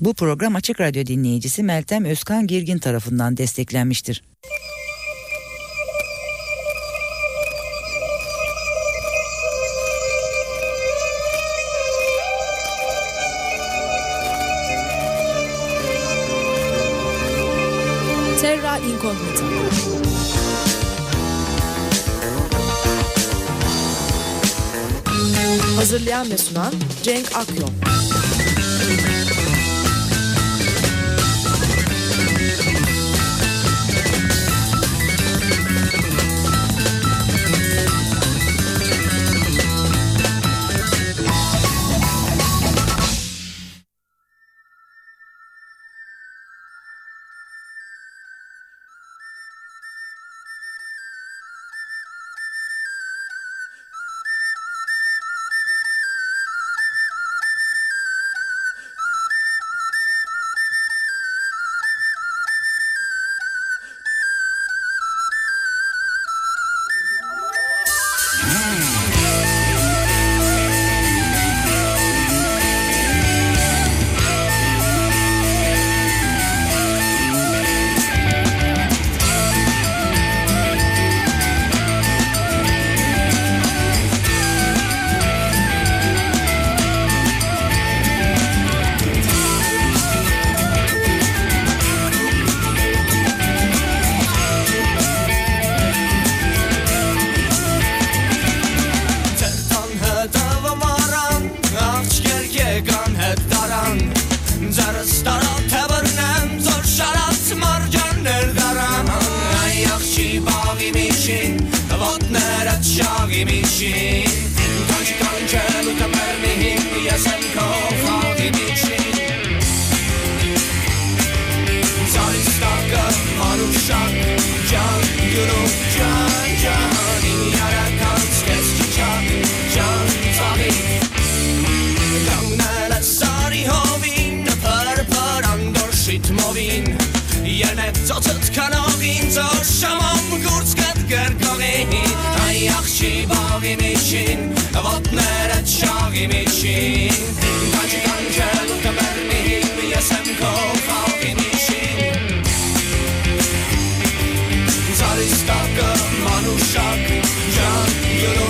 Bu program Açık Radyo dinleyicisi Meltem Özkan Girgin tarafından desteklenmiştir. Terra Incognita Hazırlayan ve sunan Cenk Akyol dimension Oggi comincia tutta per me in via San Cofo dimension Solid stock up, model shock, junk, you know, junk Աղջի բաղի միջին, ոտները չաղի միջին Կաճի կանքել կմերնի հիմ, ես եմ քո խաղի միջին Ձարիստակը մանուշակ, ճան յուրո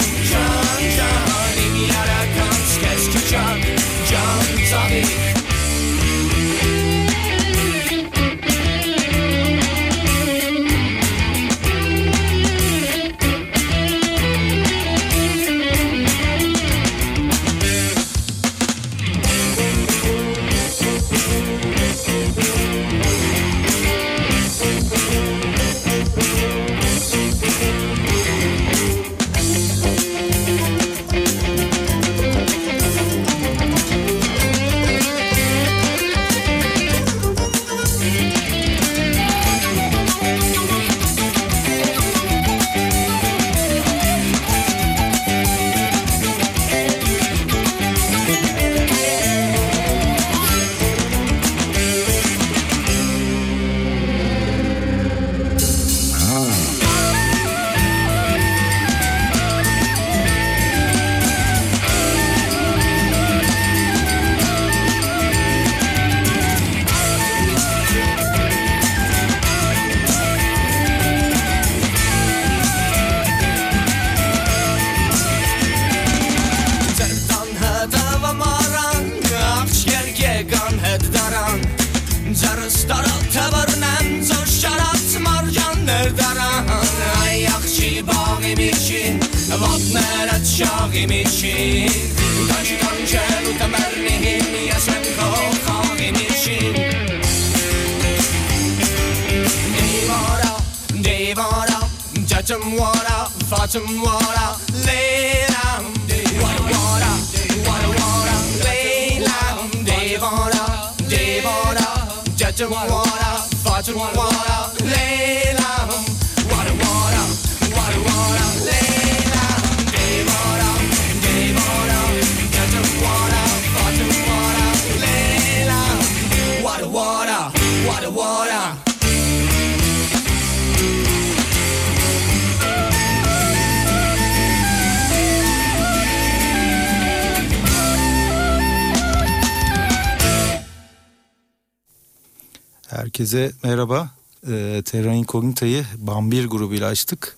Herkese merhaba. Ee, Terra Incognita'yı Bambir grubuyla açtık.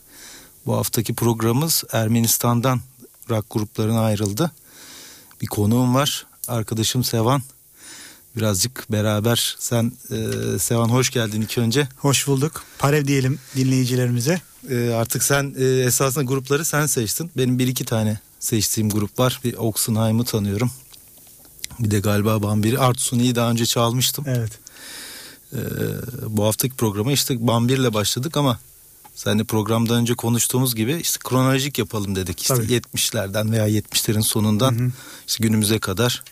Bu haftaki programımız Ermenistan'dan rock gruplarına ayrıldı. Bir konuğum var. Arkadaşım Sevan. Birazcık beraber sen e, Sevan hoş geldin ilk önce. Hoş bulduk. Parev diyelim dinleyicilerimize. E, artık sen e, esasında grupları sen seçtin. Benim bir iki tane seçtiğim grup var. Bir Oxenheim'ı tanıyorum. Bir de galiba Bambir'i. Artsuni'yi daha önce çalmıştım. Evet. Ee, bu haftaki programa işte Bambir'le başladık ama sen de programdan önce konuştuğumuz gibi işte kronolojik yapalım dedik. İşte Tabii. 70'lerden veya 70'lerin sonundan Hı hı. işte günümüze kadar.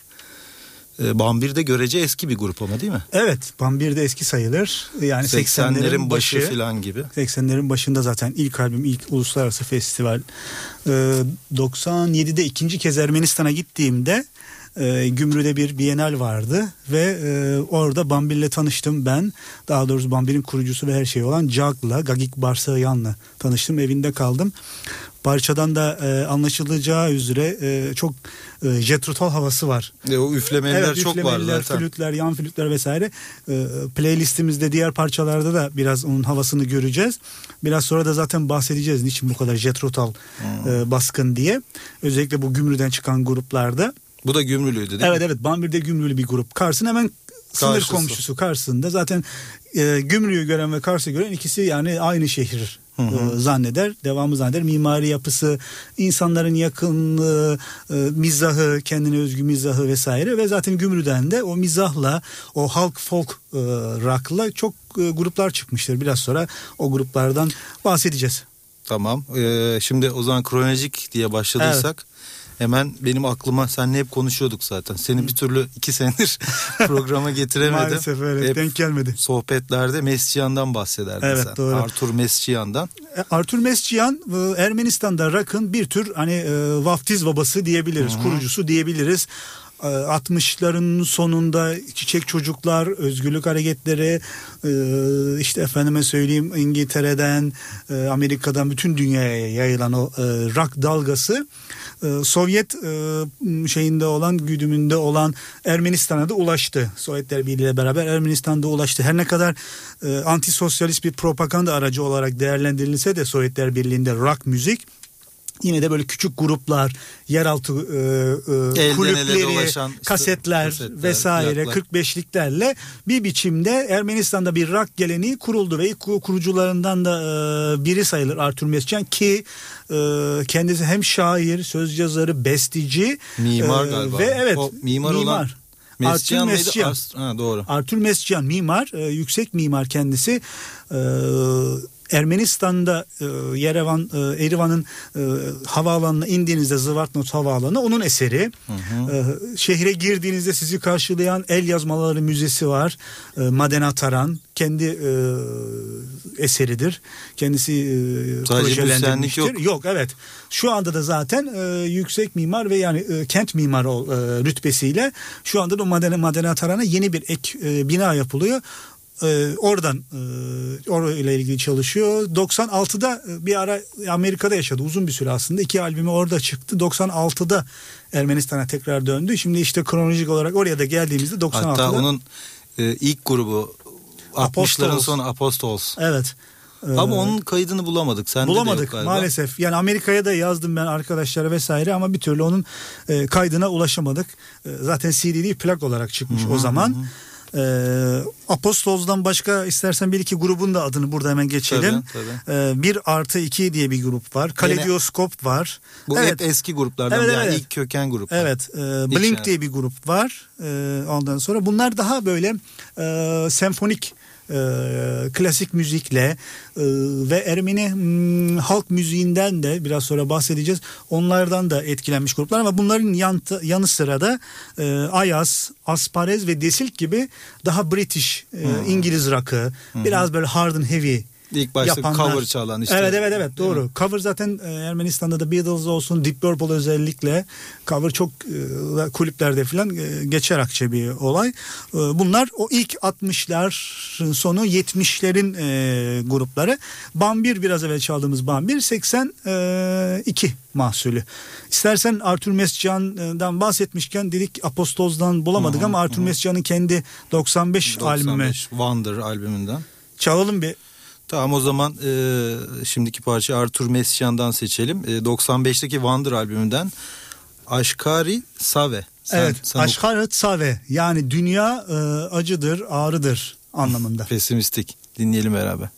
Ee, Bambir de görece eski bir grup ama değil mi? Evet, Bambir de eski sayılır. Yani 80'lerin, başı, başı falan gibi. 80'lerin başında zaten ilk albüm, ilk uluslararası festival. Ee, 97'de ikinci kez Ermenistan'a gittiğimde e, Gümrü'de bir Bienal vardı ve e, orada Bambir'le tanıştım ben. Daha doğrusu Bambir'in kurucusu ve her şey olan Jag'la, Gagik Barsağyan'la tanıştım. Evinde kaldım. Parçadan da e, anlaşılacağı üzere e, çok e, jetrotal havası var. E, o üflemeliler Evet, çok var üflemeliler, zaten. flütler, yan flütler vesaire. Ee, playlistimizde diğer parçalarda da biraz onun havasını göreceğiz. Biraz sonra da zaten bahsedeceğiz niçin bu kadar jetrotal Hmm. e, baskın diye. Özellikle bu gümrüden çıkan gruplarda. Bu da Gümrülüydü değil evet mi? evet Bambir'de gümrülü bir grup. Kars'ın hemen sınır Karşısı. komşusu karşısında. Zaten e, Gümrü'yü gören ve Kars'ı gören ikisi yani aynı şehir Hı hı. e, zanneder. Devamı zanneder. Mimari yapısı, insanların yakınlığı, e, mizahı, kendine özgü mizahı vesaire ve zaten Gümrü'den de o mizahla, o halk folk e, rock'la çok e, gruplar çıkmıştır. Biraz sonra o gruplardan bahsedeceğiz. Tamam. Ee, şimdi o zaman kronolojik diye başladıysak hemen benim aklıma seninle hep konuşuyorduk zaten. Seni bir türlü iki senedir programa getiremedim. Maalesef öyle Hep denk gelmedi. sohbetlerde Mescian'dan bahsederdin Evet, sen. doğru. Arthur Mescian'dan. E, Arthur Mescian e, Ermenistan'da rock'ın bir tür hani e, vaftiz babası diyebiliriz, kurucusu diyebiliriz. E, 60'ların sonunda çiçek çocuklar, özgürlük hareketleri, e, işte efendime söyleyeyim İngiltere'den, e, Amerika'dan bütün dünyaya yayılan o e, rock dalgası e, Sovyet şeyinde olan, güdümünde olan Ermenistan'a da ulaştı. Sovyetler Birliği ile beraber Ermenistan'da ulaştı. Her ne kadar antisosyalist bir propaganda aracı olarak değerlendirilse de Sovyetler Birliği'nde rock müzik yine de böyle küçük gruplar, yeraltı e, e, kulüpleri, kasetler, kasetler, vesaire plaklar. 45'liklerle bir biçimde Ermenistan'da bir rock geleneği kuruldu ve ilk kurucularından da e, biri sayılır Arthur Mescian ki e, kendisi hem şair, söz yazarı, besteci Mimar e, galiba. ve evet O mimar olan Mescian Arthur mıydı? Mescian. Ars- ha, doğru. Arthur Mescian mimar, e, yüksek mimar kendisi. E, Ermenistan'da e, Yerevan, e, Erivan'ın e, havaalanına indiğinizde Zıvartnot havaalanı onun eseri. E, şehre girdiğinizde sizi karşılayan el yazmaları müzesi var. E, Madena Taran kendi e, eseridir. Kendisi e, Sadece projelendirmiştir. yok. Yok evet. Şu anda da zaten e, yüksek mimar ve yani e, kent mimarı e, rütbesiyle şu anda da Madena, Madena Taran'a yeni bir ek e, bina yapılıyor. E, oradan e, orayla ilgili çalışıyor. 96'da e, bir ara Amerika'da yaşadı uzun bir süre aslında. iki albümü orada çıktı. 96'da Ermenistan'a tekrar döndü. Şimdi işte kronolojik olarak oraya da geldiğimizde 96'da. Hatta onun e, ilk grubu 60'ların Apostolos. sonu Apostols. Evet. Ama onun kaydını bulamadık. Sende de yok Bulamadık maalesef. Yani Amerika'ya da yazdım ben arkadaşlara vesaire ama bir türlü onun e, kaydına ulaşamadık. E, zaten CD değil plak olarak çıkmış o zaman. E, Apostols'dan başka istersen bir iki grubun da adını burada hemen geçelim. Tabii, E, bir artı iki diye bir grup var. Kaleidoskop var. Bu evet, hep eski gruplardan Evet, yani evet. ilk köken grup. Evet, e, Blink yani. diye bir grup var. E, ondan sonra bunlar daha böyle e, senfonik e, klasik müzikle e, ve Ermeni hmm, halk müziğinden de biraz sonra bahsedeceğiz. Onlardan da etkilenmiş gruplar ama bunların yan, yanı sıra da e, Ayas, Asparez ve Desilk gibi daha British, e, İngiliz rock'ı, biraz böyle hard and heavy İlk başta yapanlar. cover çalan işte. Evet evet evet doğru. Cover zaten e, Ermenistan'da da Beatles olsun Deep Purple özellikle cover çok e, kulüplerde falan e, geçer akçe bir olay. Bunlar o ilk 60'ların sonu 70'lerin e, grupları. Bambir biraz evvel çaldığımız Bambir 82 mahsulü. İstersen Arthur Mescan'dan bahsetmişken dedik Apostoz'dan bulamadık ama Arthur Mescan'ın kendi 95, 95 albümü Wonder albümünden. çalalım bir. Tamam o zaman e, şimdiki parça Arthur Messiaen'dan seçelim. E, 95'teki Wonder albümünden Aşkari Save. Sen- evet, sen Aşkaret Save yani dünya e, acıdır, ağrıdır anlamında. Pesimistik. Dinleyelim beraber.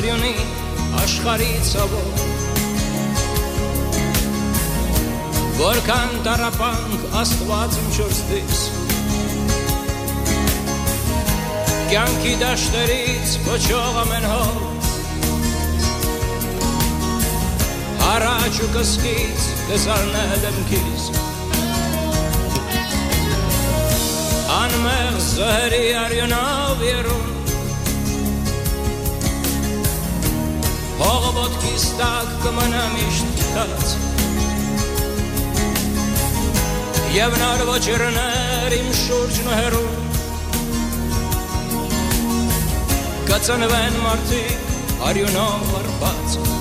արյունի աշխարհի ցավով Որքան տարապանք աստված ինչ որստիս Կյանքի դաշտերից փոչող ամեն հոր Առաջ ու կսկից տեսարնել եմ քիզ Անմեղ զհերի արյունով երում Հողը ոտքիս տակ կմնա միշտ թած Եվ նոր ոչերներ իմ շուրջն ու հերու Կծնվեն մարդիկ արյունով արբած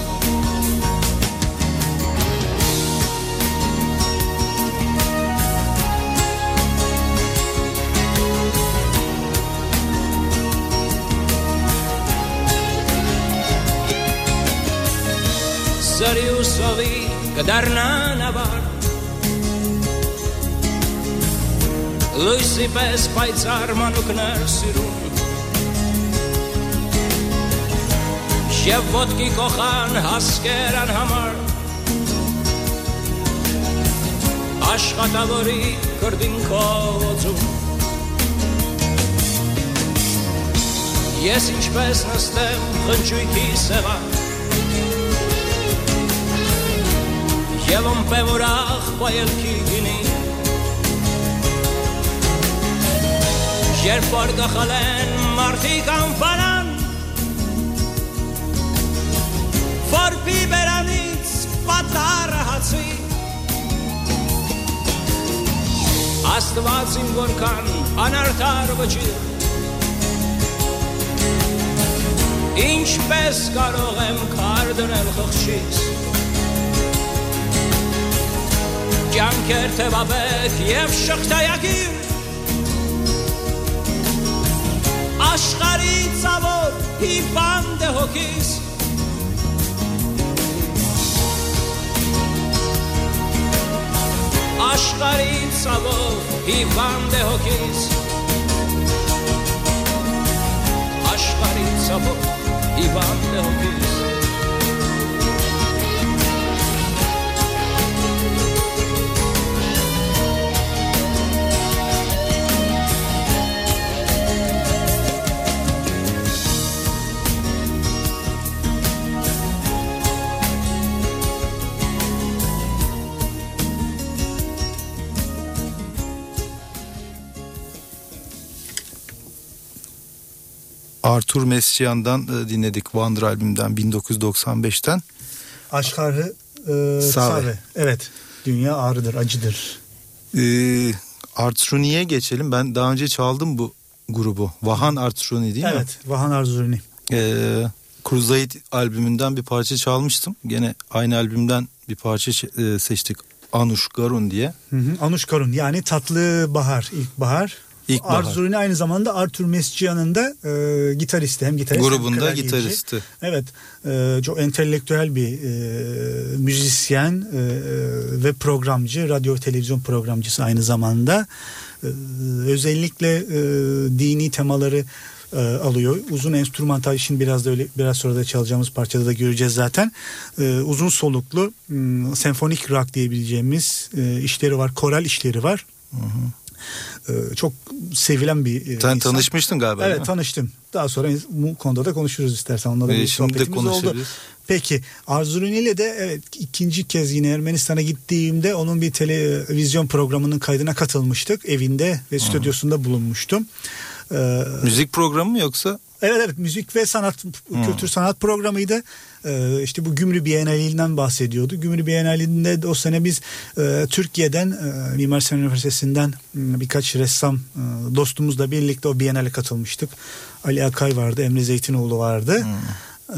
Սրի ու սովի կդառնան ավար Լույսի պես պայծառ մանուկներ սիրուն Եվ ոտքի կողան հասկեր անհամար Աշխատավորի կրդինքով օծում Ես ինչպես նստեմ խնջույքի սեղան Եվ ըմպև ուրախ պայելքի գինի Երբ որ գխալեն մարդիկ անվանան Որպի բերանից պատարը հացի Աստված իմ որքան անարդար վճիր Ինչպես կարող եմ քար դնել խղճից Կյանքեր թևաբեկ եւ շղթայագիր Աշխարի ծավոր հիվանդ է հոգիս Աշխարի ծավոր հիվանդ է հոգիս Աշխարի ծավոր հիվանդ է հոգիս Arthur Messiaen'dan e, dinledik Wonder albümünden 1995'ten. Aşkarı e, Save. Evet. Dünya ağrıdır, acıdır. Ee, Artruni'ye geçelim. Ben daha önce çaldım bu grubu. Vahan Artruni değil mi? evet. Vahan Arzuruni. Ee, Crusade albümünden bir parça çalmıştım. Gene aynı albümden bir parça e, seçtik. Anuş Garun diye. Hı hı. Anuş Karun yani tatlı bahar, ilkbahar. İlkbahar. Arzuruni aynı zamanda Arthur Mescia'nın da e, gitaristi hem gitarist hem Grubunda klavyeci. gitaristi. Evet e, çok entelektüel bir e, müzisyen e, ve programcı radyo televizyon programcısı aynı zamanda E, özellikle e, dini temaları e, alıyor. Uzun enstrümantal işin biraz da öyle biraz sonra da çalacağımız parçada da göreceğiz zaten. E, uzun soluklu m, senfonik rock diyebileceğimiz e, işleri var. Koral işleri var. E, çok sevilen bir e, Sen insan. tanışmıştın galiba Evet tanıştım. Daha sonra bu konuda da konuşuruz istersen. Onunla da Ee, bir sohbetimiz oldu. Peki Arzuruni ile de evet ikinci kez yine Ermenistan'a gittiğimde onun bir televizyon programının kaydına katılmıştık. Evinde ve stüdyosunda bulunmuştum. Ee, Müzik programı mı yoksa? Evet evet müzik ve sanat kültür sanat programıydı. Ee, işte bu Gümrü Bienalinden bahsediyordu. Gümrü Bienalinde de o sene biz e, Türkiye'den e, Mimar Sinan Üniversitesi'nden birkaç ressam e, dostumuzla birlikte o Bienale katılmıştık. Ali Akay vardı, Emre Zeytinoğlu vardı. Ee,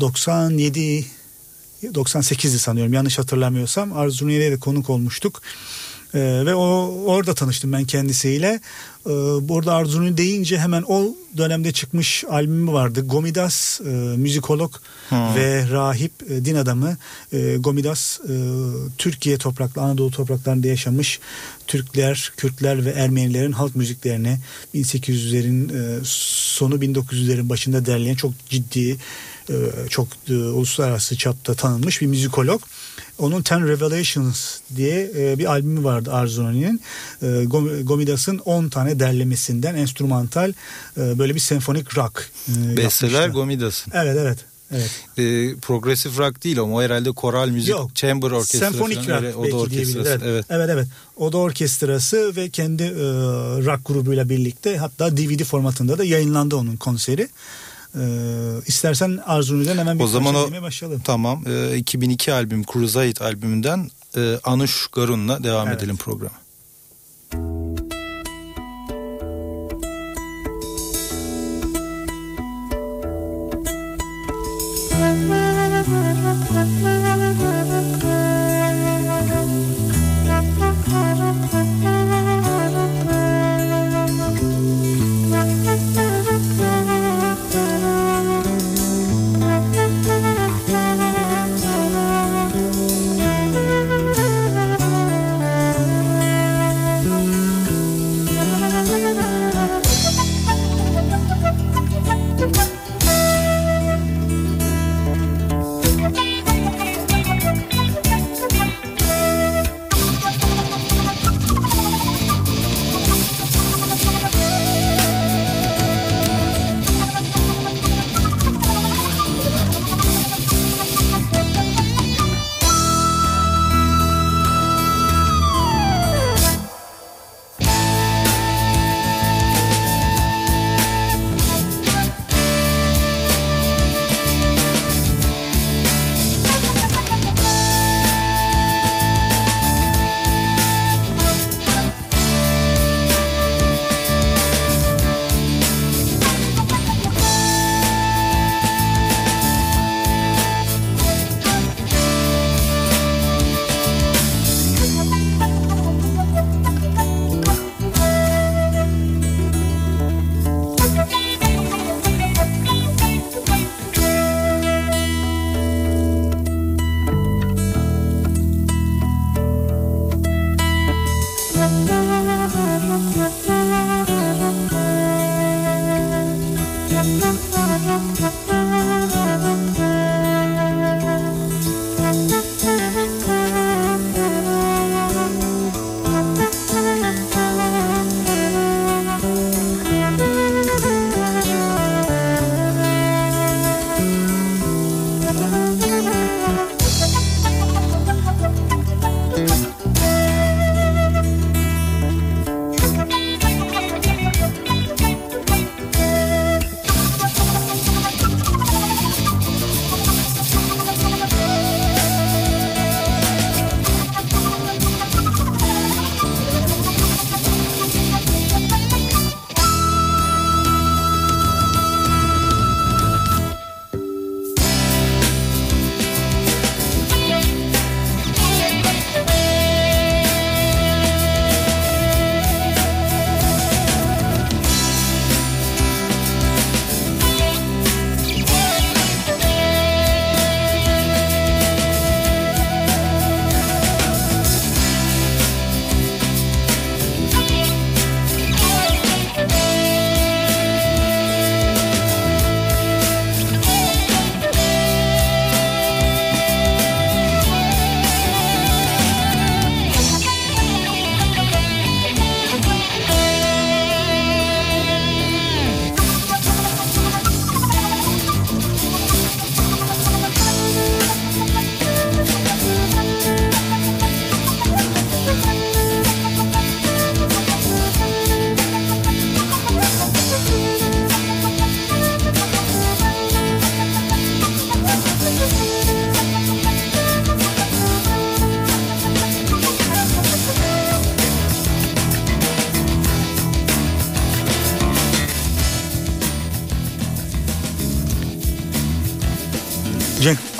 97 98'di sanıyorum yanlış hatırlamıyorsam Arzuniye'de de konuk olmuştuk. Ee, ve o orada tanıştım ben kendisiyle. Ee, burada Arzuni deyince hemen o dönemde çıkmış albümü vardı. Gomidas e, müzikolog ve rahip e, din adamı. E, Gomidas e, Türkiye toprakları Anadolu topraklarında yaşamış Türkler, Kürtler ve Ermenilerin halk müziklerini 1800'lerin e, sonu 1900'lerin başında derleyen çok ciddi e, çok e, uluslararası çapta tanınmış bir müzikolog. Onun Ten Revelations diye e, bir albümü vardı Arzuni'nin. E, Gom- Gomidas'ın 10 tane derlemesinden enstrümantal e, böyle bir senfonik rock. e, Besteler yapmışlar. Gomidas'ın. Evet evet. Evet. Ee, progresif rock değil ama o herhalde koral müzik, Yok. chamber orkestrası. Senfonik rock öyle, o da orkestrası. Evet. Evet. evet evet. O da orkestrası ve kendi e, rock grubuyla birlikte hatta DVD formatında da yayınlandı onun konseri. E, istersen Arzuni'den hemen bir O zaman o başlayalım. tamam. Ee, 2002 albüm Crusade albümünden e, Anuş Garun'la devam Evet. edelim programa. Thank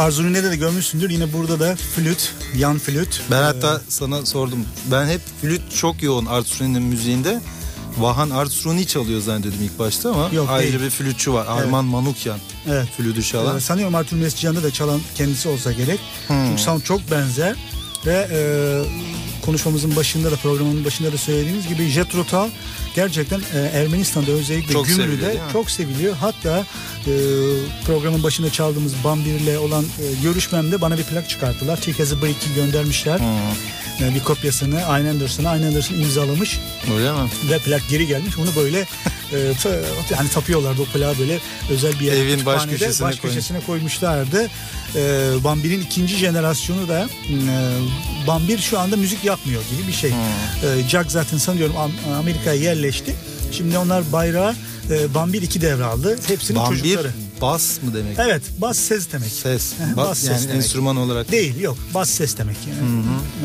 Cenk Arzuline'de de görmüşsündür. Yine burada da flüt, yan flüt. Ben Ee, hatta sana sordum. Ben hep flüt çok yoğun Artsruni'nin müziğinde. Vahan Artsruni çalıyor zannediyordum ilk başta ama Yok, ayrıca değil. bir flütçü var. Arman Manukyan. Evet. Flütü çalan. Ee, sanıyorum Artur Mescihan'da da çalan kendisi olsa gerek. Çünkü sound çok benzer. Ve e, konuşmamızın başında da programın başında da söylediğimiz gibi Jet Rotal gerçekten e, Ermenistan'da özellikle Çok seviliyor, Gümrü'de mi? çok seviliyor. Hatta e, programın başında çaldığımız Bambir'le olan e, görüşmemde bana bir plak çıkarttılar. A Break'i göndermişler. E, bir kopyasını Aynen Anderson'a Aynen Anderson imzalamış Öyle mi? ve plak geri gelmiş. Onu böyle e, ta- yani tapıyorlardı o plağı böyle özel bir yer. Evin baş köşesine baş koymuş. köşesine koymuşlardı. E, Bambir'in ikinci jenerasyonu da e, Bambir şu anda müzik yapmıyor gibi bir şey. E, Jack zaten sanıyorum Am- Amerika'ya yerleşti. Şimdi onlar bayrağı e, Bambir 2 devraldı. Hepsinin Bambir çocukları. Bas mı demek? Evet bas ses demek. Ses. Bas, bas ses yani demek. enstrüman olarak. Değil yok bas ses demek yani.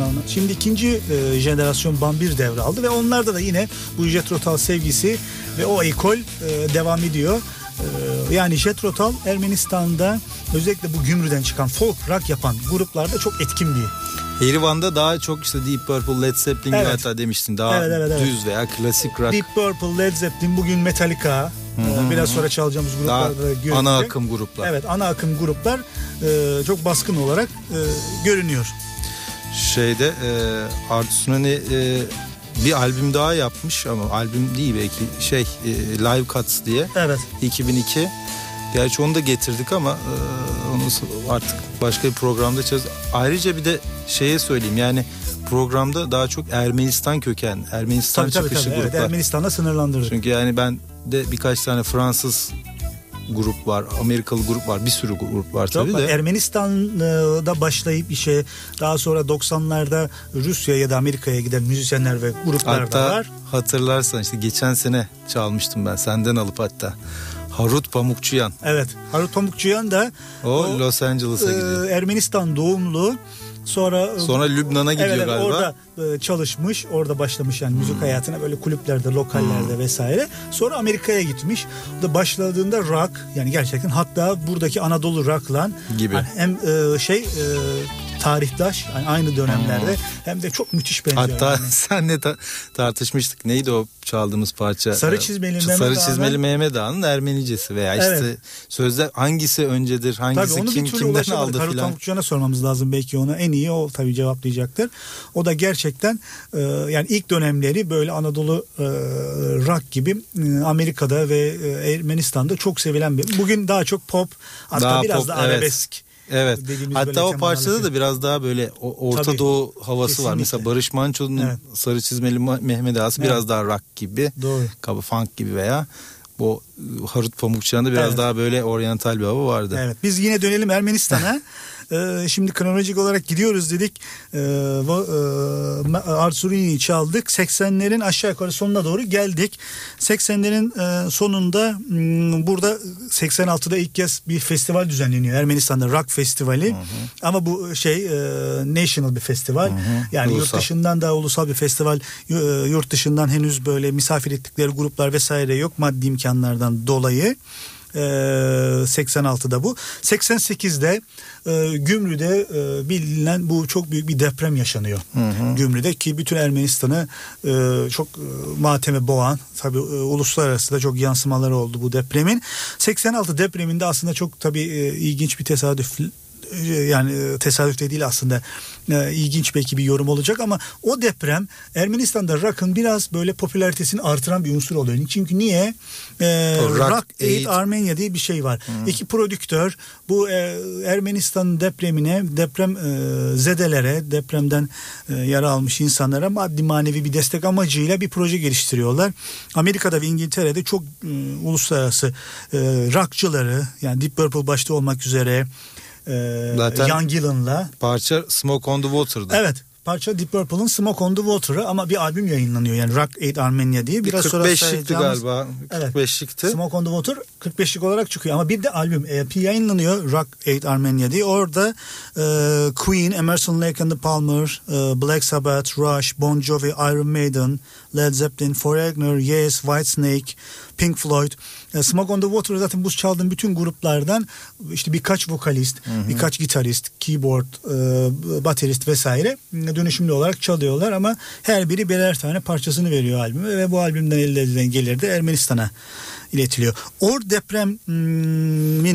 Ondan- Şimdi ikinci e, jenerasyon Bambir devraldı ve onlarda da yine bu Jet Rotal sevgisi ve o ekol e, devam ediyor. E, yani Jet Rotal Ermenistan'da özellikle bu Gümrü'den çıkan folk rock yapan gruplarda çok etkin bir Erivan'da daha çok işte Deep Purple, Led Zeppelin Evet. hatta demiştin. Daha Evet, evet, evet. düz veya klasik rock. Deep Purple, Led Zeppelin, bugün Metallica, e, biraz sonra çalacağımız gruplarda da görünecek. ana akım gruplar. Evet ana akım gruplar e, çok baskın olarak e, görünüyor. Şeyde e, Artsunani e, bir albüm daha yapmış ama albüm değil belki şey e, Live Cuts diye Evet. 2002. Gerçi onu da getirdik ama e, onu artık başka bir programda çalacağız. Ayrıca bir de şeye söyleyeyim yani programda daha çok Ermenistan köken, Ermenistan Tabii tabii, çıkışı tabii. Evet, gruplar. Ermenistan'la sınırlandırdık. Çünkü yani ben de birkaç tane Fransız grup var, Amerikalı grup var, bir sürü grup var Çok tabii var. de. Ermenistan'da başlayıp işe daha sonra 90'larda Rusya ya da Amerika'ya giden müzisyenler ve gruplar da Hatta var. hatırlarsan işte geçen sene çalmıştım ben senden alıp hatta. Harut Pamukçuyan. Evet. Harut Pamukçuyan da O, Los Angeles'a e, gidiyor. Ermenistan doğumlu. Sonra Sonra Lübnan'a gidiyor evet, galiba. Orada e, çalışmış, orada başlamış yani müzik hayatına böyle kulüplerde, lokallerde Hmm. vesaire. Sonra Amerika'ya gitmiş. Da başladığında rock yani gerçekten hatta buradaki Anadolu rock'la Gibi. hani hem e, şey e, tarihtaş yani aynı dönemlerde hem de çok müthiş benziyor. Hmm. Hatta yani. senle ta- tartışmıştık. Neydi o çaldığımız parça? Sarı çizmeli Sarı Mehmet çizmeli Ağa'nın- Mehmet Ağa'nın Ermenicesi veya işte Evet. sözler hangisi öncedir, hangisi Tabii onu kim bir türlü kimden aldı Harut filan. Pamukçuyan'a sormamız lazım belki ona. En iyi o tabii cevaplayacaktır. O da gerçekten e, yani ilk dönemleri böyle Anadolu e, rock gibi e, Amerika'da ve e, Ermenistan'da çok sevilen bir. Bugün daha çok pop hatta Daha biraz pop, da arabesk. Evet. Böyle Hatta o parçada da biraz daha böyle Orta Tabii. Doğu havası var. Kesinlikle. Mesela Barış Manço'nun Evet. Sarı Çizmeli Mehmet Ağası Evet. biraz daha rock gibi. Doğru. Kaba funk gibi veya bu e, Harut Pamukçuyan'da biraz Evet. daha böyle oryantal bir hava vardı. Evet. Biz yine dönelim Ermenistan'a. Ee, şimdi kronolojik olarak gidiyoruz dedik. Ee, bu, e, Arsurini'yi çaldık. 80'lerin aşağı yukarı sonuna doğru geldik. 80'lerin e, sonunda m, burada 86'da ilk kez bir festival düzenleniyor. Ermenistan'da rock festivali. Ama bu şey e, national bir festival. Yani yurt Ulusal. dışından da ulusal bir festival. E, Yurt dışından henüz böyle misafir ettikleri gruplar vesaire yok maddi imkanlardan dolayı. Ee, 86'da bu. 88'de e, Gümrü'de e, bilinen bu çok büyük bir deprem yaşanıyor. Gümrü'de ki bütün Ermenistan'ı e, çok e, mateme boğan tabi uluslararası da çok yansımaları oldu bu depremin. 86 depreminde aslında çok tabi ilginç bir tesadüf yani e, tesadüf de değil aslında e, ilginç belki bir yorum olacak ama o deprem Ermenistan'da rock'ın biraz böyle popülaritesini artıran bir unsur oluyor. Çünkü niye? E, Rock Rock Aid Aid- Armenia diye bir şey var. İki prodüktör bu e, Ermenistan depremine, deprem e, zedelere, depremden e, yara almış insanlara maddi manevi bir destek amacıyla bir proje geliştiriyorlar. Amerika'da ve İngiltere'de çok e, uluslararası e, rockçıları yani Deep Purple başta olmak üzere e, Zaten- Ian Gillan'la Parça Smoke on the Water'dı. Evet. Parça Deep Purple'ın Smoke on the Water'ı ama bir albüm yayınlanıyor yani Rock Aid Armenia diye. Bir Biraz sonra 45'likti sayacağımız- galiba. Evet. 45'likti. Smoke on the Water 45'lik olarak çıkıyor ama bir de albüm EP yayınlanıyor Rock Aid Armenia diye. Orada e, Queen, Emerson Lake and the Palmer, e, Black Sabbath, Rush, Bon Jovi, Iron Maiden, Led Zeppelin, Foreigner, Yes, Whitesnake, Pink Floyd. E, Smoke on the Water zaten bu çaldığım bütün gruplardan işte birkaç vokalist, birkaç gitarist, keyboard, e, baterist vesaire dönüşümlü olarak çalıyorlar ama her biri birer tane parçasını veriyor albüme ve bu albümden elde edilen gelir de Ermenistan'a iletiliyor. Or depremin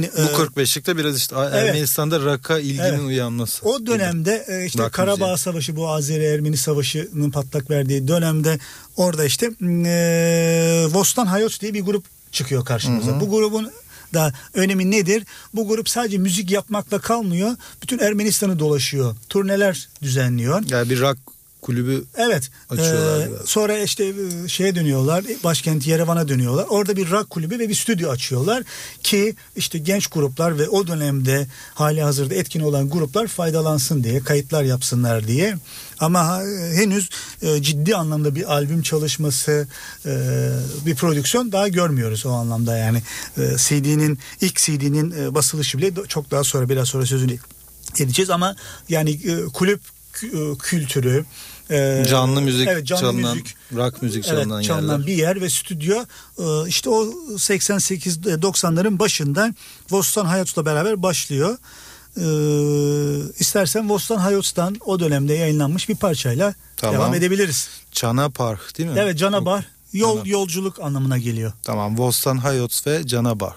Bu 45'likte biraz işte Ermenistan'da rock'a ilginin Evet. uyanması. o dönemde e, işte Rock Karabağ müziği. Savaşı bu Azeri Ermeni Savaşı'nın patlak verdiği dönemde orada işte e, Vostan Hayot diye bir grup çıkıyor karşımıza. Bu grubun da önemi nedir? Bu grup sadece müzik yapmakla kalmıyor. Bütün Ermenistan'ı dolaşıyor. Turneler düzenliyor. Yani bir rock kulübü Evet. Açıyorlar biraz. sonra işte e, şeye dönüyorlar. Başkent Yerevan'a dönüyorlar. Orada bir rock kulübü ve bir stüdyo açıyorlar ki işte genç gruplar ve o dönemde hali hazırda etkin olan gruplar faydalansın diye, kayıtlar yapsınlar diye. Ama ha- henüz e, ciddi anlamda bir albüm çalışması, e, bir prodüksiyon daha görmüyoruz o anlamda yani. E, CD'nin ilk CD'nin e, basılışı bile çok daha sonra biraz sonra sözünü edeceğiz ama yani e, kulüp kü- e, kültürü e, canlı müzik evet, canlı çalınan, müzik rock müzik evet, çalınan, çalınan yerler. bir yer ve stüdyo e, işte o 88-90'ların başından Vostan Hayat'la beraber başlıyor. E, istersen Vostan Hayat'tan o dönemde yayınlanmış bir parçayla Tamam. devam edebiliriz. Çana Park değil mi? Evet Canabar yol yolculuk anlamına geliyor. Tamam. Vostan Hayots ve Canabar.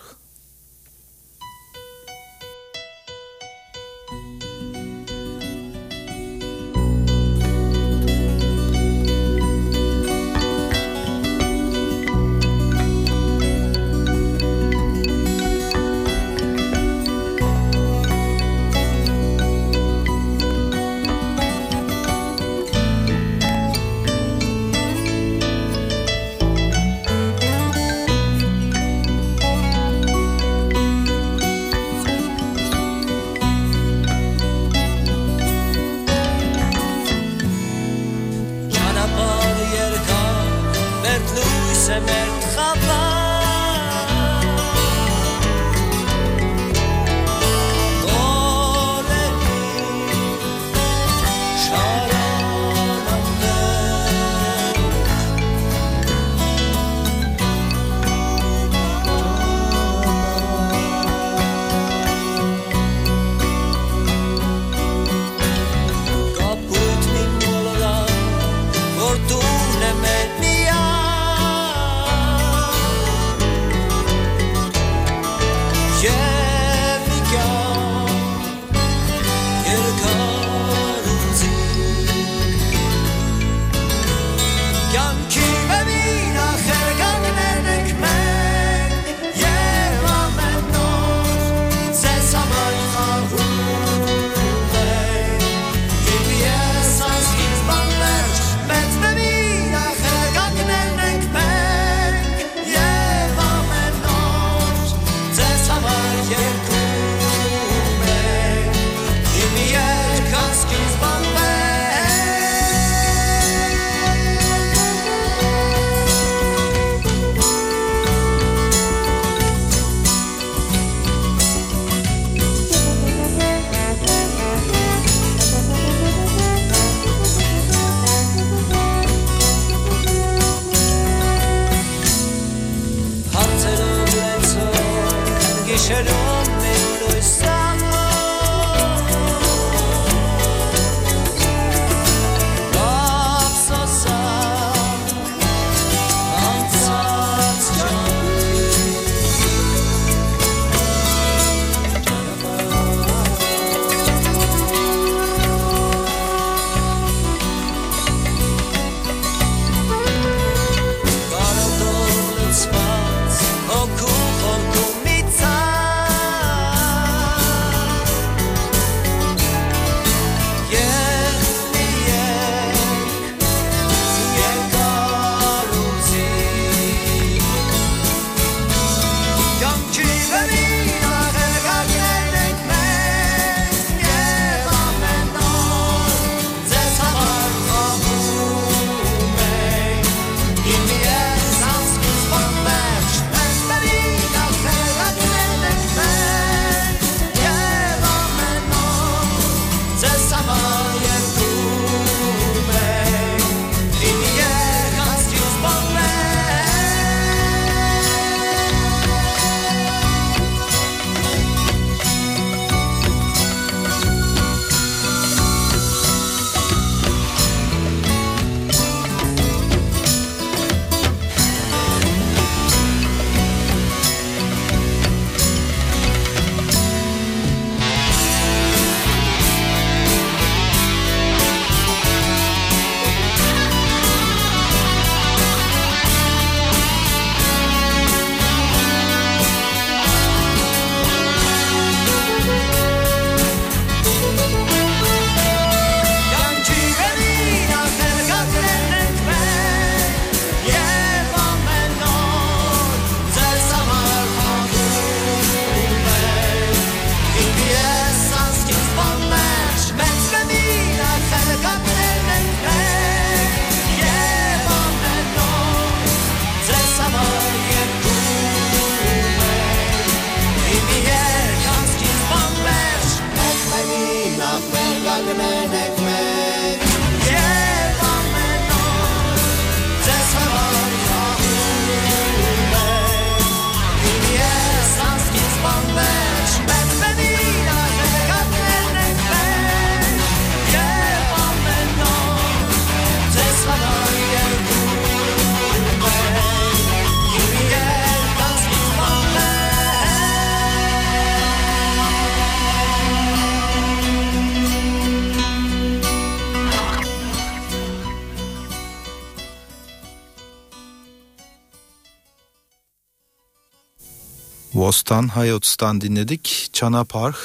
90 Hayot'tan dinledik. Çana Park.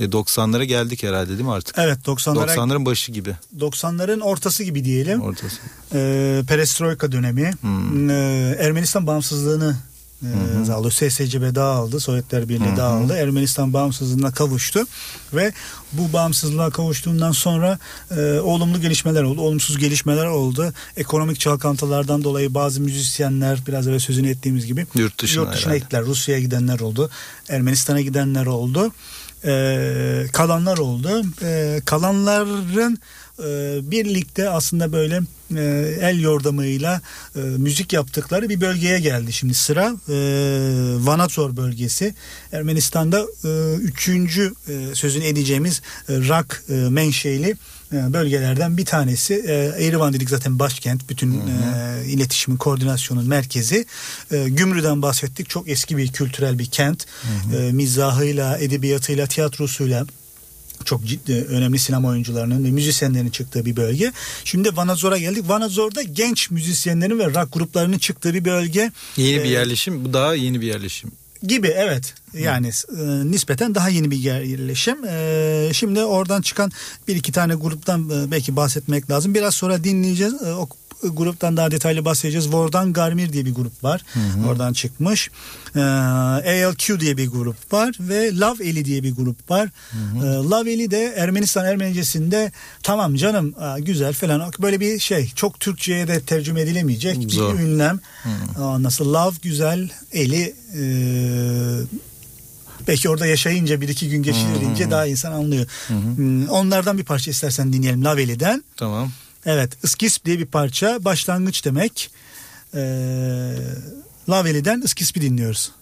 E 90'lara geldik herhalde değil mi artık? Evet 90'lara. 90'ların başı gibi. 90'ların ortası gibi diyelim. Ortası. Ee, perestroika dönemi. Hmm. Ee, Ermenistan bağımsızlığını e, sağladı. SSCB dağıldı. Sovyetler Birliği dağıldı. Ermenistan bağımsızlığına kavuştu. Ve bu bağımsızlığa kavuştuğundan sonra e, olumlu gelişmeler oldu. Olumsuz gelişmeler oldu. Ekonomik çalkantılardan dolayı bazı müzisyenler biraz evvel sözünü ettiğimiz gibi Yurt dışına, yurt dışına gittiler. Rusya'ya gidenler oldu. Ermenistan'a gidenler oldu. Ee, kalanlar oldu. Ee, kalanların e, birlikte aslında böyle e, el yordamıyla e, müzik yaptıkları bir bölgeye geldi şimdi sıra. E, Vanator bölgesi. Ermenistan'da e, üçüncü e, sözünü edeceğimiz e, e, menşeli e, bölgelerden bir tanesi. E, Erivan dedik zaten başkent. Bütün e, iletişimin koordinasyonun merkezi. E, Gümrü'den bahsettik. Çok eski bir kültürel bir kent. E, mizahıyla edebiyatıyla tiyatrosuyla çok ciddi önemli sinema oyuncularının ve müzisyenlerin çıktığı bir bölge. Şimdi Vanazor'a geldik. Vanazor'da genç müzisyenlerin ve rock gruplarının çıktığı bir bölge. Yeni bir Ee, yerleşim. Bu daha yeni bir yerleşim. gibi evet yani e, nispeten daha yeni bir yerleşim. E, şimdi oradan çıkan bir iki tane gruptan e, belki bahsetmek lazım. Biraz sonra dinleyeceğiz. E, o gruptan daha detaylı bahsedeceğiz. Vordan Garmir diye bir grup var. Oradan çıkmış. E, ALQ diye bir grup var ve Love Eli diye bir grup var. E, Love Eli de Ermenistan Ermenicesinde tamam canım aa, güzel falan böyle bir şey çok Türkçe'ye de tercüme edilemeyecek Zor. bir ünlem. Aa, Nasıl Love güzel Eli e, belki orada yaşayınca bir iki gün geçirince daha insan anlıyor. Hmm, Onlardan bir parça istersen dinleyelim Laveli'den. Tamam. Evet Iskisp diye bir parça başlangıç demek. Ee, Laveli'den Iskisp'i dinliyoruz.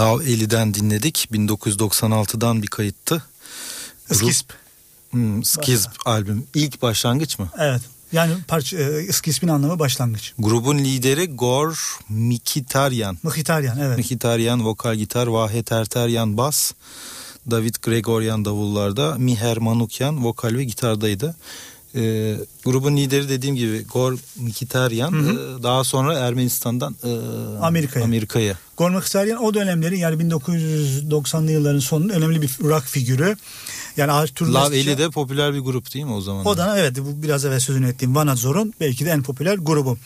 Love Eli'den dinledik. 1996'dan bir kayıttı. Skisp. Hmm, Skizb albüm. İlk başlangıç mı? Evet. Yani parça e, Skisp'in anlamı başlangıç. Grubun lideri Gor Mikitaryan. Mıhitaryan evet. Mikitaryan vokal gitar, Vahet Erteryan bas, David Gregoryan davullarda, Miher Manukyan vokal ve gitardaydı. Ee, grubun lideri dediğim gibi Gor Mikitaryan e, daha sonra Ermenistan'dan e, Amerika'ya. Amerika'ya. Gorma Kısaryan o dönemleri yani 1990'lı yılların sonunun önemli bir rock figürü. Yani Arthur Mesut'un- Eli de popüler bir grup değil mi o zaman? O da evet bu biraz evvel sözünü ettiğim Vanadzor'un belki de en popüler grubu.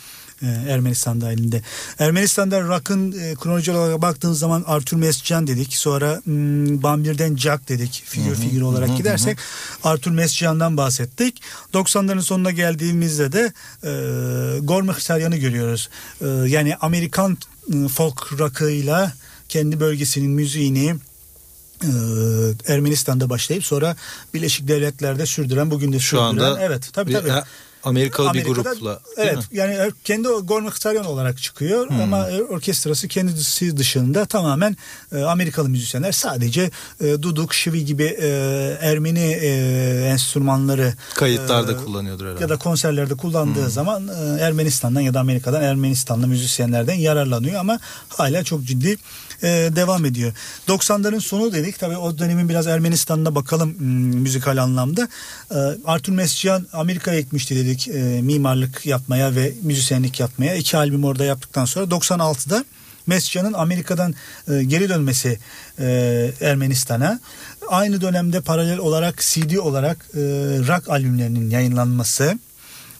E, Ermenistan dahilinde. Ermenistan'da rock'ın e, kronolojik olarak baktığınız zaman Arthur Mescan dedik. Sonra hmm, Bambir'den Jack dedik. Figür figür olarak gidersek Arthur Mescan'dan bahsettik. 90'ların sonuna geldiğimizde de e, Gorma Hısaryan'ı görüyoruz. E, yani Amerikan e, folk rock'ıyla kendi bölgesinin müziğini e, Ermenistan'da başlayıp sonra Birleşik Devletler'de sürdüren bugün de Şu sürdüren anda evet tabii tabii. Amerikalı Amerika'da- bir grupla evet mi? yani er- kendi Gorma Kıtaryan olarak çıkıyor Hmm. ama e, orkestrası kendisi dışında tamamen e, Amerikalı müzisyenler sadece e, duduk, şivi gibi e, Ermeni e, enstrümanları Kayıtlarda e, kullanıyordur herhalde. ya da konserlerde kullandığı zaman e, Ermenistan'dan ya da Amerika'dan Ermenistanlı müzisyenlerden yararlanıyor ama hala çok ciddi e, devam ediyor. 90'ların sonu dedik tabii o dönemin biraz Ermenistan'ına bakalım m, müzikal anlamda. E, Arthur Mescian Amerika'ya gitmişti dedik e, mimarlık yapmaya ve müzisyenlik yapmaya. İki albüm orada yaptıktan sonra 96'da Mescian'ın Amerika'dan e, geri dönmesi e, Ermenistan'a. Aynı dönemde paralel olarak CD olarak e, rock albümlerinin yayınlanması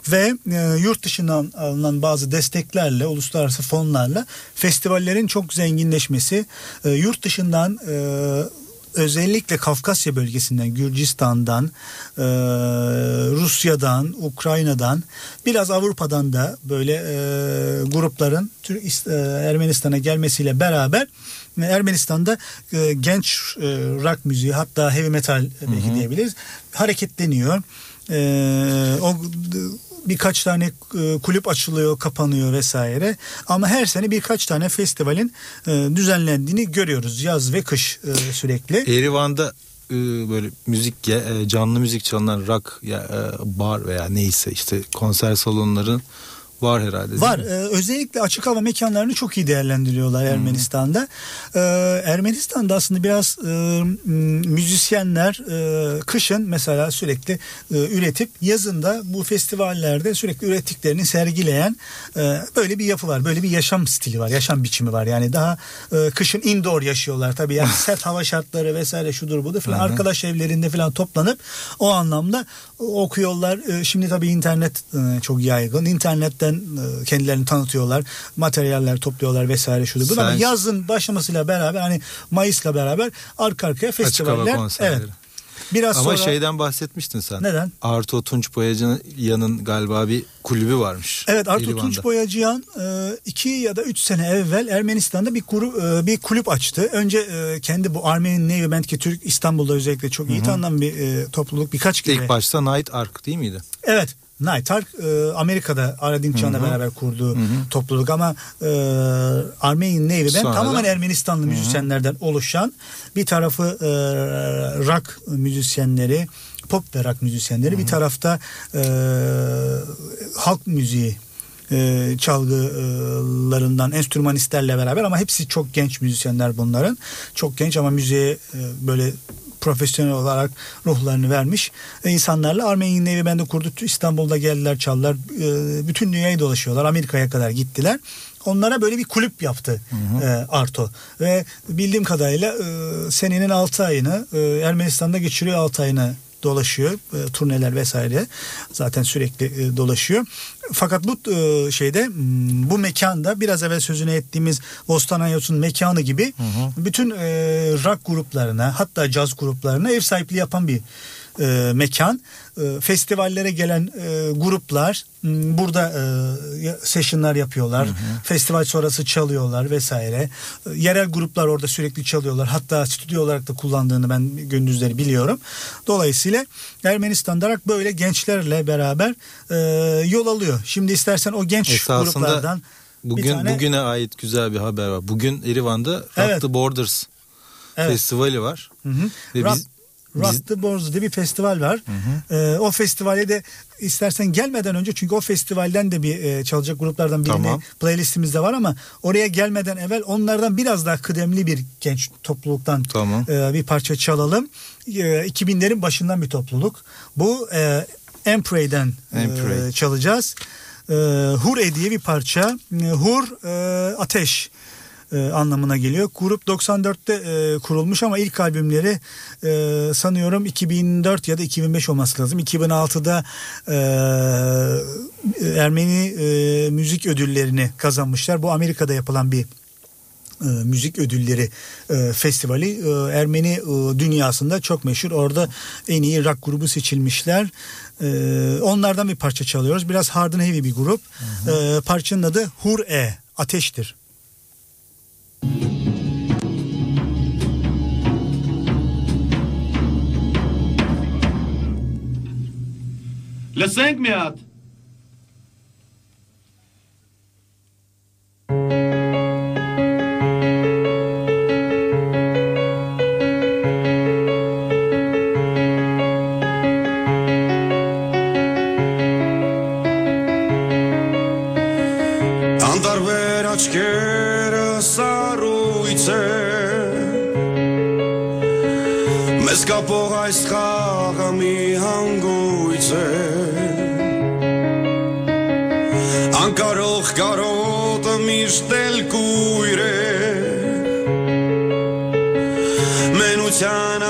ve e, yurt dışından alınan bazı desteklerle, uluslararası fonlarla festivallerin çok zenginleşmesi, e, yurt dışından e, özellikle Kafkasya bölgesinden, Gürcistan'dan, e, Rusya'dan, Ukrayna'dan, biraz Avrupa'dan da böyle e, grupların e, Ermenistan'a gelmesiyle beraber e, Ermenistan'da e, genç e, rock müziği hatta heavy metal belki diyebiliriz hareketleniyor. E, o birkaç tane e, kulüp açılıyor, kapanıyor vesaire. Ama her sene birkaç tane festivalin e, düzenlendiğini görüyoruz. Yaz ve kış e, sürekli. Erivan'da böyle müzik canlı müzik çalınan rock ya, bar veya neyse işte konser salonları var herhalde. Var. Ee, özellikle açık hava mekanlarını çok iyi değerlendiriyorlar Ermenistan'da. Ee, Ermenistan'da aslında biraz e, müzisyenler e, kışın mesela sürekli e, üretip yazında bu festivallerde sürekli ürettiklerini sergileyen e, böyle bir yapı var. Böyle bir yaşam stili var. Yaşam biçimi var. Yani daha e, kışın indoor yaşıyorlar tabii. Yani sert hava şartları vesaire şudur budur falan. Arkadaş evlerinde falan toplanıp o anlamda okuyorlar. E, Şimdi tabii internet e, çok yaygın. İnternetten e, kendilerini tanıtıyorlar. Materyaller topluyorlar vesaire şudur budur. Ama Sen- yazın başlamasıyla beraber hani Mayıs'la beraber arka arkaya festivaller. Evet. Biraz Ama sonra şeyden bahsetmiştin sen. Neden? Arto Tunç Boyacı'nın galiba bir kulübü varmış. Evet Artur Erivan'da. Tunç Boyacıyan e, iki ya da üç sene evvel Ermenistan'da bir kuru, e, bir kulüp açtı. Önce kendi bu Armenian Navy Band ki Türk İstanbul'da özellikle çok iyi tanınan bir topluluk birkaç kere. İlk başta Night Ark değil miydi? Evet. Night Ark e, Amerika'da Aradinçan'la beraber kurduğu topluluk ama e, Armenian Navy Sonradan- tamamen Ermenistanlı müzisyenlerden oluşan bir tarafı e, rock müzisyenleri pop ve rock müzisyenleri bir tarafta e, halk müziği e, çalgılarından enstrümanistlerle beraber ama hepsi çok genç müzisyenler bunların. Çok genç ama müziğe e, böyle profesyonel olarak ruhlarını vermiş e, insanlarla Armenian Navy Band'i kurdu. İstanbul'da geldiler çaldılar. E, bütün dünyayı dolaşıyorlar. Amerika'ya kadar gittiler. Onlara böyle bir kulüp yaptı e, Arto. Ve bildiğim kadarıyla e, senenin 6 ayını e, Ermenistan'da geçiriyor 6 ayını dolaşıyor e, turneler vesaire zaten sürekli e, dolaşıyor. Fakat bu e, şeyde bu mekanda biraz evvel sözünü ettiğimiz Vostanayos'un mekanı gibi bütün e, rock gruplarına hatta caz gruplarına ev sahipliği yapan bir e, mekan. E, festivallere gelen e, gruplar burada e, sessionlar yapıyorlar. Festival sonrası çalıyorlar vesaire. E, yerel gruplar orada sürekli çalıyorlar. Hatta stüdyo olarak da kullandığını ben gündüzleri biliyorum. Dolayısıyla Ermenistan'da rock böyle gençlerle beraber e, yol alıyor. Şimdi istersen o genç Esasında gruplardan Bugün tane- bugüne ait güzel bir haber var. Bugün Erivan'da Rock Evet. the Borders Evet. festivali var. Hı hı. Ve Rock, biz, The Boards diye bir festival var. Ee, o festivale de istersen gelmeden önce çünkü o festivalden de bir e, çalacak gruplardan birini Tamam. playlistimizde var ama oraya gelmeden evvel onlardan biraz daha kıdemli bir genç topluluktan Tamam. e, bir parça çalalım. E, 2000'lerin başından bir topluluk. Bu e, Emprey'den e, Emprey. çalacağız. E, Hure diye bir parça. E, Hur e, ateş e, anlamına geliyor. Grup 94'te e, kurulmuş ama ilk albümleri e, sanıyorum 2004 ya da 2005 olması lazım. 2006'da e, Ermeni e, müzik ödüllerini kazanmışlar. Bu Amerika'da yapılan bir e, müzik ödülleri e, festivali e, Ermeni e, dünyasında çok meşhur. Orada en iyi rock grubu seçilmişler. E, onlardan bir parça çalıyoruz. Biraz hard and heavy bir grup. E, parçanın adı Hur E. Ateştir. لە سنگ میاد. Անկարող կարոտը միշտ էլ կույր է Մենության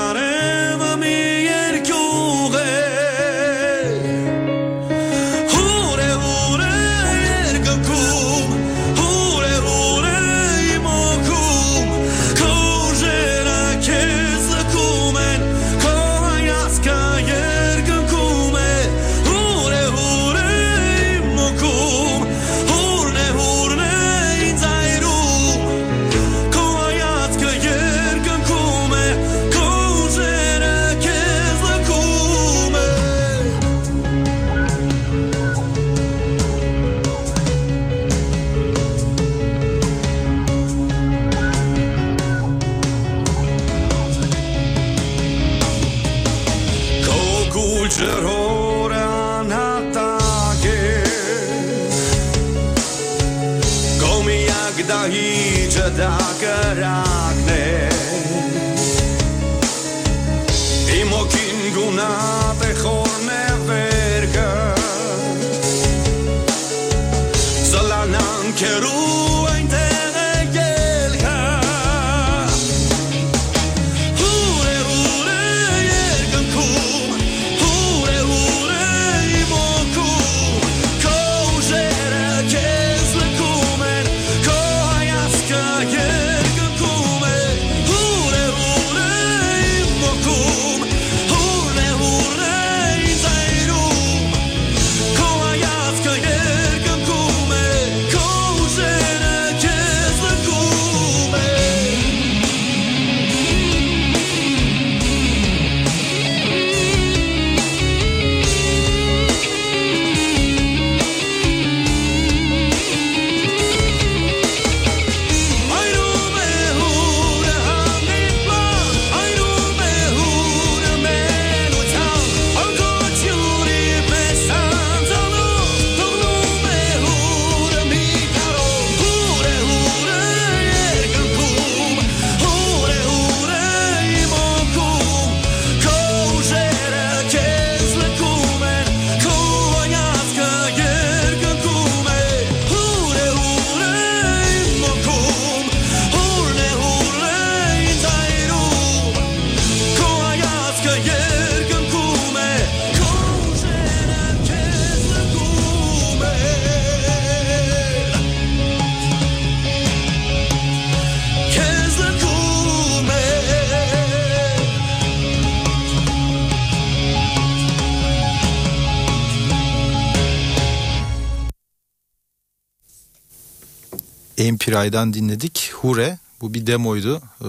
Empiray'dan dinledik. Hure. Bu bir demoydu. Ee,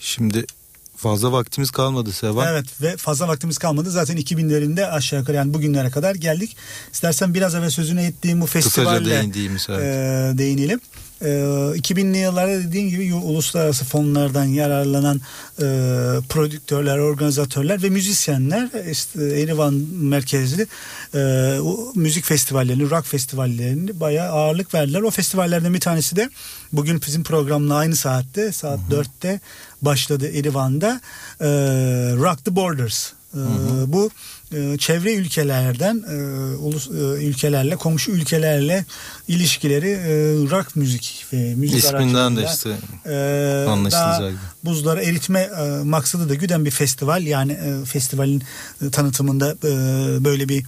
şimdi fazla vaktimiz kalmadı Sevan. Evet ve fazla vaktimiz kalmadı. Zaten 2000'lerinde aşağı yukarı yani bugünlere kadar geldik. İstersen biraz evvel sözüne ettiğim bu Kısaca festivalle değindiğimiz evet. e, değinelim. E, 2000'li yıllarda dediğim gibi uluslararası fonlardan yararlanan e, prodüktörler, organizatörler ve müzisyenler işte Erivan merkezli e, müzik festivallerini, rock festivallerini bayağı ağırlık verdiler. O festivallerden bir tanesi de bugün bizim programla aynı saatte saat 4'te başladı Erivan'da e, Rock the Borders. E, bu e, çevre ülkelerden e, ulus e, ülkelerle komşu ülkelerle ilişkileri rock müzik ve müzik İsminden de işte e, anlaşılacağı buzları eritme maksadı da güden bir festival. Yani festivalin tanıtımında böyle bir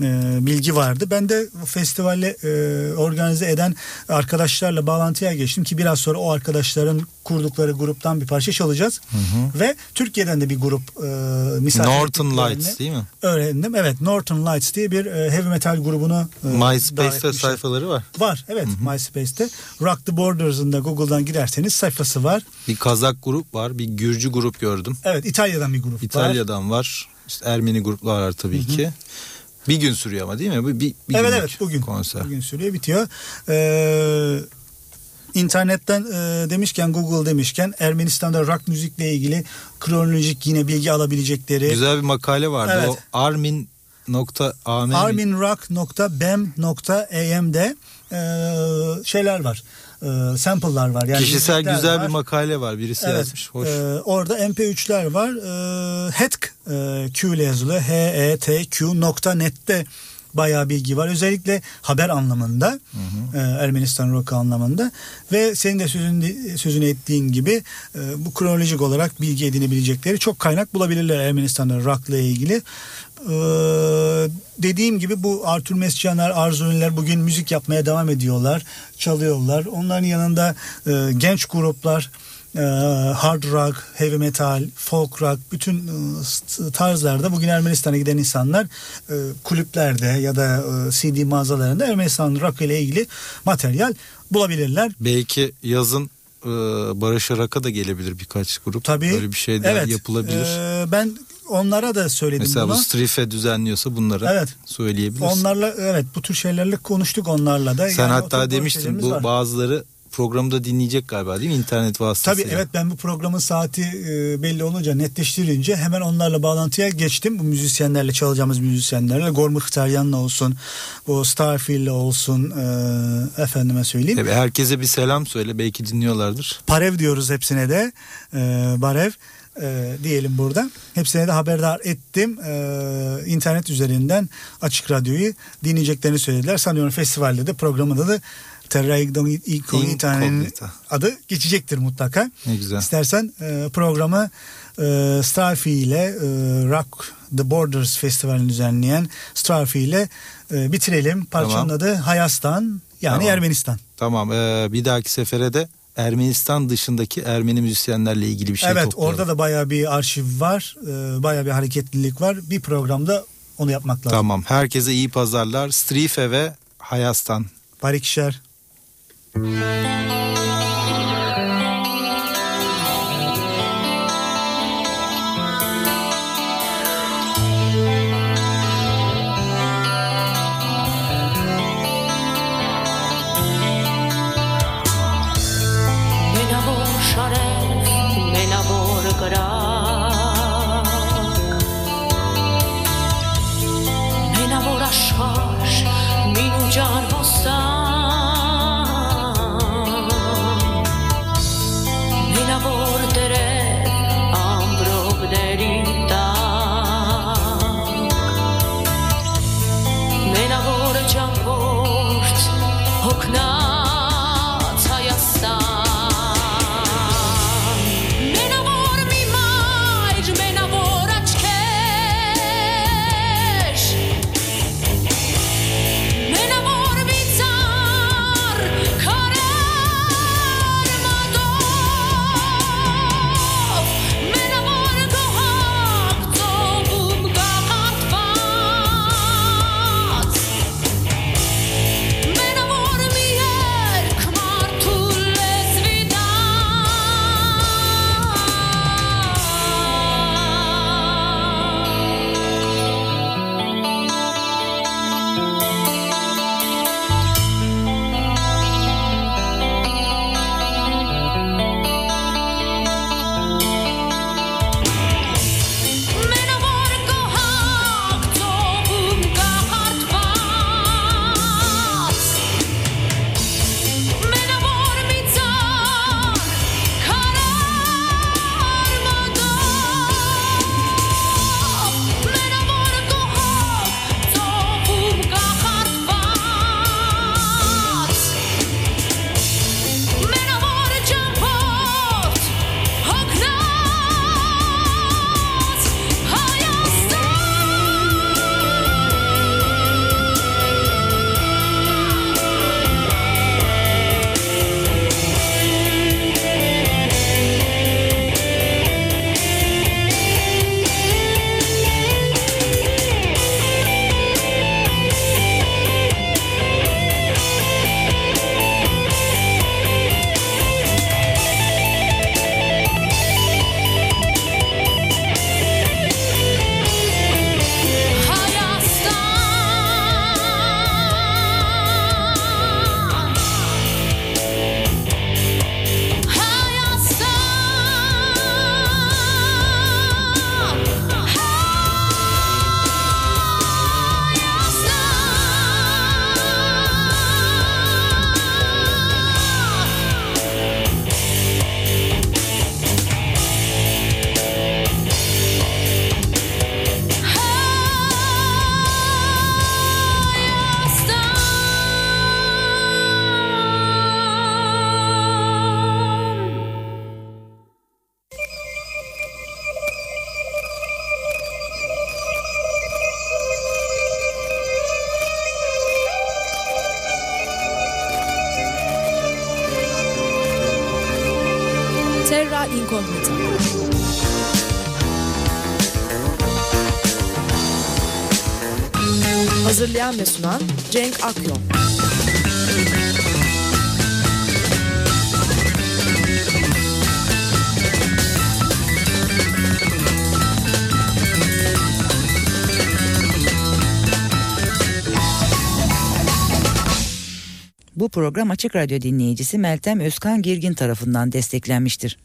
e, bilgi vardı. Ben de festivali e, organize eden arkadaşlarla bağlantıya geçtim ki biraz sonra o arkadaşların kurdukları gruptan bir parça çalacağız. Ve Türkiye'den de bir grup e, misafir Northern Lights değil mi? Öğrendim. Evet Northern Lights diye bir e, heavy metal grubunu e, MySpace'te sayfaları var. Var evet MySpace'te. Rock the Borders'ın da Google'dan girerseniz sayfası var. Bir Kazak grup var. Bir Gürcü grup gördüm. Evet İtalya'dan bir grup var. İtalya'dan var. İşte Ermeni gruplar var tabii ki. Bir gün sürüyor ama değil mi? Bu Bir, bir evet evet bugün. konser. Bugün sürüyor bitiyor. Ee, internetten e, demişken Google demişken Ermenistan'da rock müzikle ilgili kronolojik yine bilgi alabilecekleri Güzel bir makale vardı. Evet. O armin.am arminrock.bem.am'de e, şeyler var. E, sample'lar var. Yani Kişisel güzel var. bir makale var. Birisi Evet. yazmış. Hoş. e, orada MP3'ler var. E, hetk e, Q ile yazılı. H E T Q nokta net'te bayağı bilgi var. Özellikle haber anlamında. e, Ermenistan rock anlamında ve senin de sözünü, sözünü ettiğin gibi e, bu kronolojik olarak bilgi edinebilecekleri çok kaynak bulabilirler Ermenistan'da rock'la ilgili. E, dediğim gibi bu Artur Mescianer, Arzu Ünlüler bugün müzik yapmaya devam ediyorlar, çalıyorlar. Onların yanında e, genç gruplar e, hard rock, heavy metal, folk rock bütün e, tarzlarda bugün Ermenistan'a giden insanlar e, kulüplerde ya da e, CD mağazalarında Ermenistan rock ile ilgili materyal bulabilirler. Belki yazın e, Barış Arak'a da gelebilir birkaç grup. Tabii. Böyle bir şey de evet, yapılabilir. e, ben onlara da söyledim Mesela bunu. bu Strife düzenliyorsa bunları Evet. söyleyebilirsin. Onlarla evet bu tür şeylerle konuştuk onlarla da. Sen Yani hatta demiştin bu var. bazıları programda dinleyecek galiba değil mi internet Tabii vasıtasıyla? evet ben bu programın saati e, belli olunca netleştirince hemen onlarla bağlantıya geçtim. Bu müzisyenlerle çalacağımız müzisyenlerle Gormuk Hıtaryan'la olsun, bu Starfield'le olsun e, efendime söyleyeyim. Tabii herkese bir selam söyle belki dinliyorlardır. Parev diyoruz hepsine de. E, Barev e, diyelim burada. Hepsine de haberdar ettim. E, internet üzerinden Açık Radyo'yu dinleyeceklerini söylediler. Sanıyorum festivalde de programında da Terra Incognita'nın Incognita. adı geçecektir mutlaka. Ne güzel. İstersen e, programı e, Starfy ile e, Rock the Borders Festivali'ni düzenleyen Starfy ile e, bitirelim. Parçanın Tamam. adı Hayastan yani Tamam. Ermenistan. Tamam ee, bir dahaki sefere de Ermenistan dışındaki Ermeni müzisyenlerle ilgili bir şey Evet topluyorum. orada da baya bir arşiv var. E, baya bir hareketlilik var. Bir programda onu yapmak lazım. Tamam. Herkese iyi pazarlar. Strife ve Hayastan. Parikşer. Müzik John. Hazırlayan ve sunan Cenk Akyol. Bu program Açık Radyo dinleyicisi Meltem Özkan Girgin tarafından desteklenmiştir.